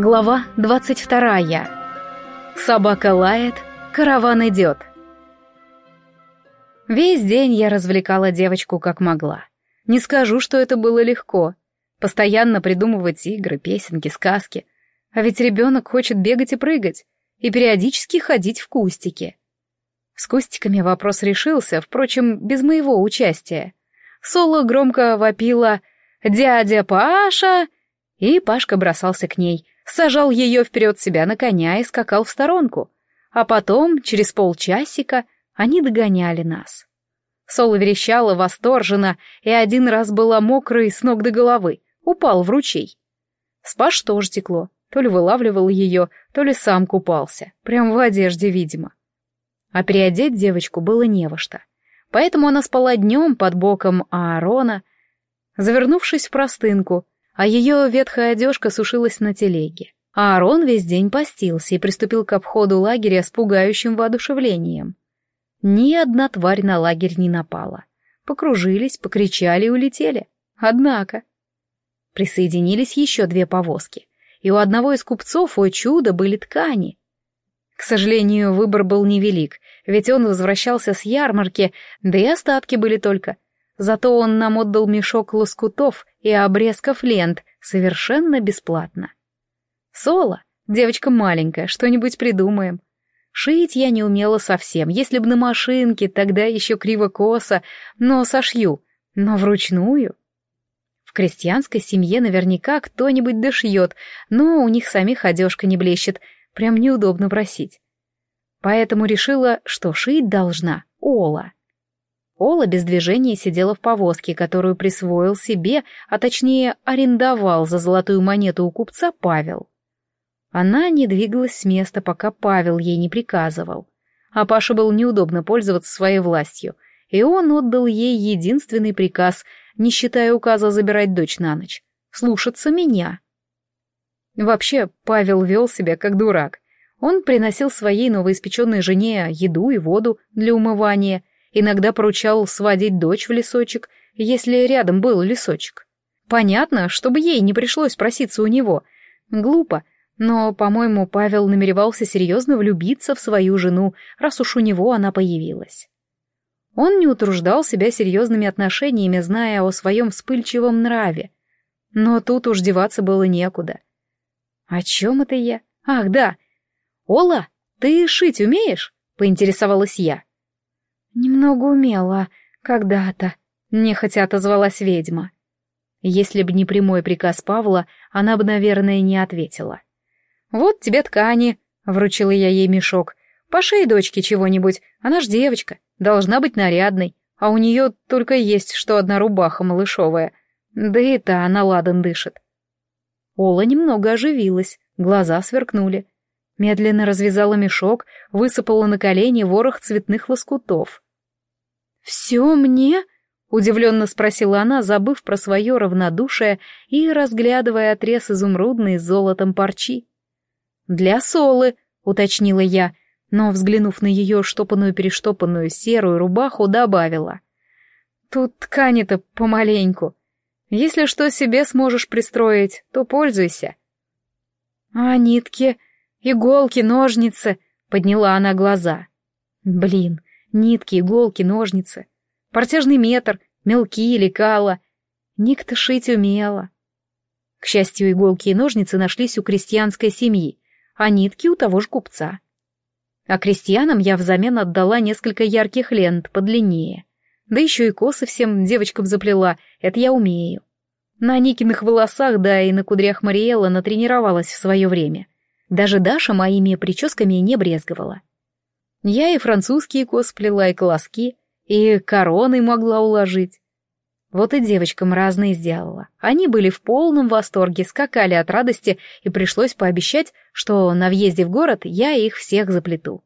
Глава двадцать вторая. Собака лает, караван идет. Весь день я развлекала девочку как могла. Не скажу, что это было легко. Постоянно придумывать игры, песенки, сказки. А ведь ребенок хочет бегать и прыгать, и периодически ходить в кустики. С кустиками вопрос решился, впрочем, без моего участия. Соло громко вопила «Дядя Паша!» И Пашка бросался к ней, сажал ее вперед себя на коня и скакал в сторонку. А потом, через полчасика, они догоняли нас. Соло верещала восторженно, и один раз была мокрой с ног до головы, упал в ручей. С Паш тоже текло, то ли вылавливал ее, то ли сам купался, прям в одежде, видимо. А переодеть девочку было не во что. Поэтому она спала днем под боком Аарона, завернувшись в простынку, а ее ветхая одежка сушилась на телеге. Аарон весь день постился и приступил к обходу лагеря с пугающим воодушевлением. Ни одна тварь на лагерь не напала. Покружились, покричали и улетели. Однако... Присоединились еще две повозки, и у одного из купцов, о чудо, были ткани. К сожалению, выбор был невелик, ведь он возвращался с ярмарки, да и остатки были только. Зато он нам отдал мешок лоскутов и обрезков лент совершенно бесплатно. Соло, девочка маленькая, что-нибудь придумаем. Шить я не умела совсем, если бы на машинке, тогда еще криво-косо, но сошью, но вручную. В крестьянской семье наверняка кто-нибудь дошьет, но у них самих одежка не блещет, прям неудобно просить. Поэтому решила, что шить должна Ола. Ола без движения сидела в повозке, которую присвоил себе, а точнее арендовал за золотую монету у купца Павел. Она не двигалась с места, пока Павел ей не приказывал. А Паше было неудобно пользоваться своей властью, и он отдал ей единственный приказ, не считая указа забирать дочь на ночь — слушаться меня. Вообще, Павел вел себя как дурак. Он приносил своей новоиспеченной жене еду и воду для умывания, иногда поручал сводить дочь в лесочек, если рядом был лесочек. Понятно, чтобы ей не пришлось проситься у него. Глупо, но, по-моему, Павел намеревался серьезно влюбиться в свою жену, раз уж у него она появилась. Он не утруждал себя серьезными отношениями, зная о своем вспыльчивом нраве. Но тут уж деваться было некуда. «О чем это я? Ах, да! Ола, ты шить умеешь?» — поинтересовалась я. «Немного умела, когда-то», — нехотя отозвалась ведьма. Если бы не прямой приказ Павла, она бы, наверное, не ответила. «Вот тебе ткани», — вручила я ей мешок. «Пошей дочке чего-нибудь, она ж девочка, должна быть нарядной, а у нее только есть что одна рубаха малышовая, да и та на ладан дышит». Ола немного оживилась, глаза сверкнули. Медленно развязала мешок, высыпала на колени ворох цветных лоскутов. «Все мне?» — удивленно спросила она, забыв про свое равнодушие и разглядывая отрез изумрудной с золотом парчи. «Для Солы», — уточнила я, но, взглянув на ее штопанную-перештопанную серую рубаху, добавила. «Тут ткани-то помаленьку. Если что себе сможешь пристроить, то пользуйся». «А нитки, иголки, ножницы?» — подняла она глаза. «Блин, нитки, иголки, ножницы, портяжный метр, мелки, лекала. Ник-то шить умела». К счастью, иголки и ножницы нашлись у крестьянской семьи, а нитки у того же купца. А крестьянам я взамен отдала несколько ярких лент подлиннее. Да еще и косы всем девочкам заплела, это я умею. На Никиных волосах, да и на кудрях Мариэлла натренировалась в свое время. Даже Даша моими прическами не брезговала. Я и французские косы плела, и колоски, и короны могла уложить. Вот и девочкам разные сделала. Они были в полном восторге, скакали от радости, и пришлось пообещать, что на въезде в город я их всех заплету.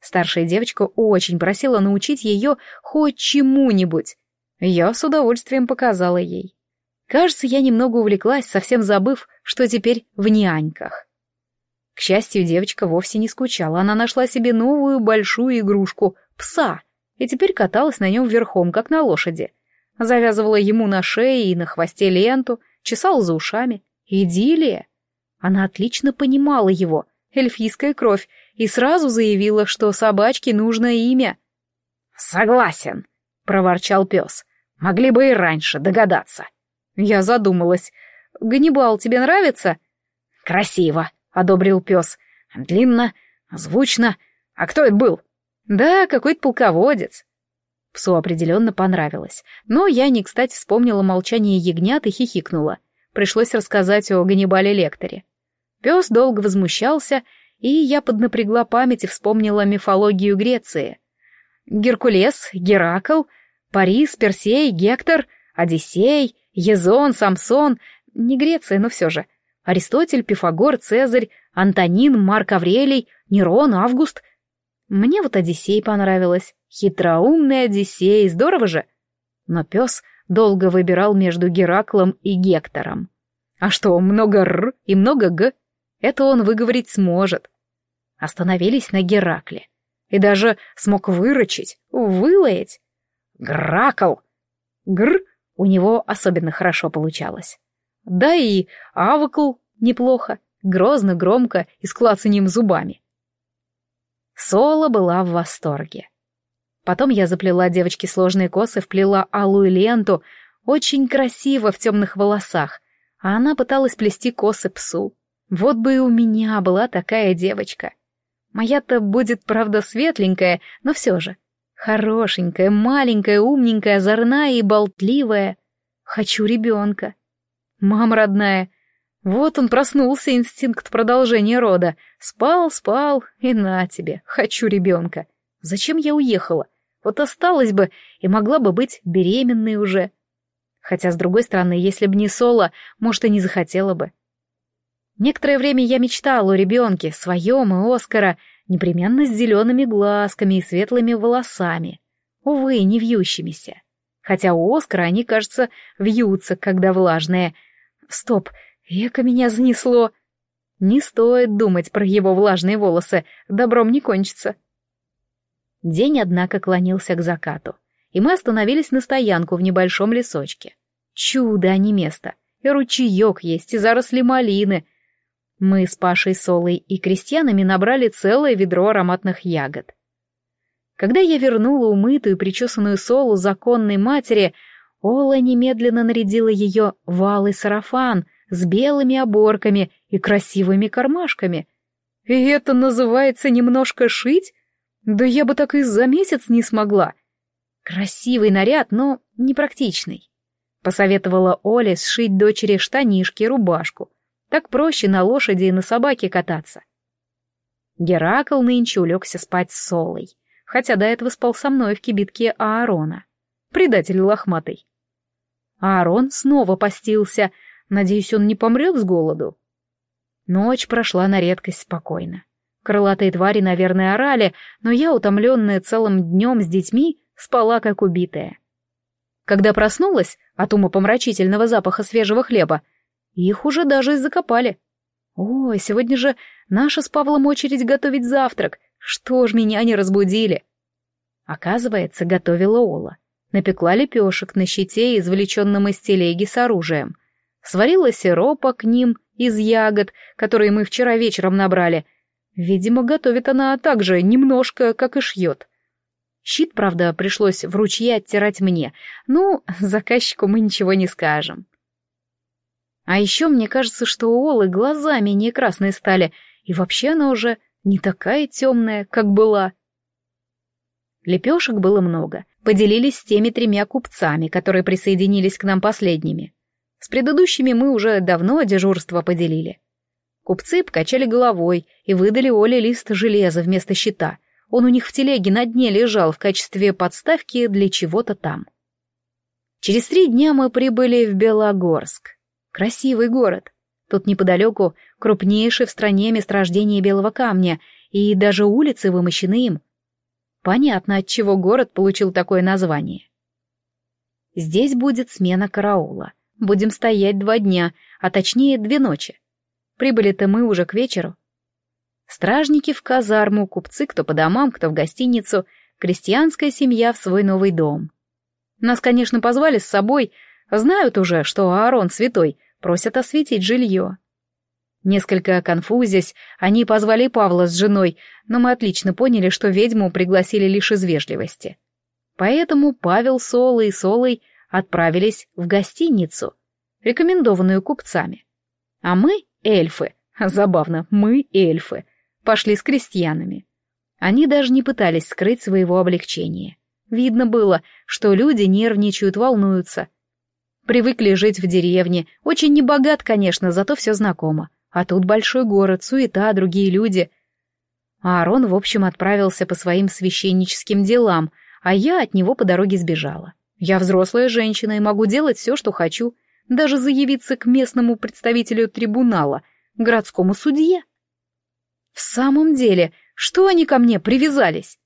Старшая девочка очень просила научить ее хоть чему-нибудь. Я с удовольствием показала ей. Кажется, я немного увлеклась, совсем забыв, что теперь в няньках. К счастью, девочка вовсе не скучала, она нашла себе новую большую игрушку — пса, и теперь каталась на нем верхом, как на лошади. Завязывала ему на шее и на хвосте ленту, чесала за ушами. Идиллия! Она отлично понимала его, эльфийская кровь, и сразу заявила, что собачке нужно имя. «Согласен», — проворчал пес. «Могли бы и раньше догадаться». Я задумалась. «Ганнибал тебе нравится?» «Красиво», — одобрил пес. «Длинно, звучно. А кто это был?» «Да, какой-то полководец». Псу определенно понравилось, но я не кстати вспомнила молчание ягнят и хихикнула. Пришлось рассказать о Ганнибале Лекторе. Пес долго возмущался, и я поднапрягла память и вспомнила мифологию Греции. Геркулес, Геракл, Парис, Персей, Гектор, Одиссей, Езон, Самсон. Не Греция, но все же. Аристотель, Пифагор, Цезарь, Антонин, Марк Аврелий, Нерон, Август. Мне вот Одиссей понравилось. Хитроумный Одиссей, здорово же. Но пес долго выбирал между Гераклом и Гектором. А что, много «р» и много «г»? Это он выговорить сможет. Остановились на Геракле. И даже смог выручить, вылаять. Гракл! Гр у него особенно хорошо получалось. Да и Авакл неплохо, грозно, громко и с клацанием зубами. Соло была в восторге. Потом я заплела девочке сложные косы, вплела алую ленту, очень красиво в темных волосах, а она пыталась плести косы псу. Вот бы и у меня была такая девочка. Моя-то будет, правда, светленькая, но все же. Хорошенькая, маленькая, умненькая, озорная и болтливая. Хочу ребенка. Мама родная, вот он проснулся, инстинкт продолжения рода. Спал, спал, и на тебе, хочу ребенка. Зачем я уехала? Вот осталась бы и могла бы быть беременной уже. Хотя, с другой стороны, если б не Соло, может, и не захотела бы. Некоторое время я мечтала о ребенке, своем и Оскара, непременно с зелеными глазками и светлыми волосами. Увы, не вьющимися. Хотя у Оскара они, кажется, вьются, когда влажные. Стоп, эко меня занесло. Не стоит думать про его влажные волосы, добром не кончится. День, однако, клонился к закату, и мы остановились на стоянку в небольшом лесочке. Чудо, а не место. И ручеек есть, и заросли малины. Мы с Пашей Солой и крестьянами набрали целое ведро ароматных ягод. Когда я вернула умытую и причесанную Солу законной матери, Ола немедленно нарядила ее в алый сарафан с белыми оборками и красивыми кармашками. И это называется немножко шить? Да я бы так и за месяц не смогла. Красивый наряд, но непрактичный. Посоветовала Оле сшить дочери штанишки и рубашку. Так проще на лошади и на собаке кататься. Геракл нынче улегся спать с Солой, хотя до этого спал со мной в кибитке Аарона. Предатель лохматый. Аарон снова постился, надеюсь, он не помрет с голоду. Ночь прошла на редкость спокойно. Крылатые твари, наверное, орали, но я, утомленная целым днем с детьми, спала как убитая. Когда проснулась от умопомрачительного запаха свежего хлеба, их уже даже и закопали. Ой, сегодня же наша с Павлом очередь готовить завтрак. Что ж меня не разбудили? Оказывается, готовила Ола. Напекла лепешек на щите, извлеченном из телеги с оружием. Сварила сиропа к ним из ягод, которые мы вчера вечером набрали — Видимо, готовит она так же немножко, как и шьет. Щит, правда, пришлось в ручье оттирать мне. Ну, заказчику мы ничего не скажем. А еще мне кажется, что у Олы глаза менее красные стали, и вообще она уже не такая темная, как была. Лепешек было много. Поделились с теми тремя купцами, которые присоединились к нам последними. С предыдущими мы уже давно дежурство поделили. Купцы покачали головой и выдали Оле лист железа вместо щита. Он у них в телеге на дне лежал в качестве подставки для чего-то там. Через три дня мы прибыли в Белогорск. Красивый город. Тут неподалеку крупнейший в стране месторождение белого камня, и даже улицы вымощены им. Понятно, от чего город получил такое название. Здесь будет смена караула. Будем стоять два дня, а точнее две ночи. Прибыли-то мы уже к вечеру. Стражники в казарму, купцы кто по домам, кто в гостиницу, крестьянская семья в свой новый дом. Нас, конечно, позвали с собой, знают уже, что Аарон святой, просят осветить жилье. Несколько конфузясь, они позвали Павла с женой, но мы отлично поняли, что ведьму пригласили лишь из вежливости. Поэтому Павел с Олой и Солой отправились в гостиницу, рекомендованную купцами. А мы, эльфы, забавно, мы, эльфы, пошли с крестьянами. Они даже не пытались скрыть своего облегчения. Видно было, что люди нервничают, волнуются. Привыкли жить в деревне, очень небогат, конечно, зато все знакомо. А тут большой город, суета, другие люди. А Аарон, в общем, отправился по своим священническим делам, а я от него по дороге сбежала. Я взрослая женщина и могу делать все, что хочу, даже заявиться к местному представителю трибунала, городскому судье. В самом деле, что они ко мне привязались?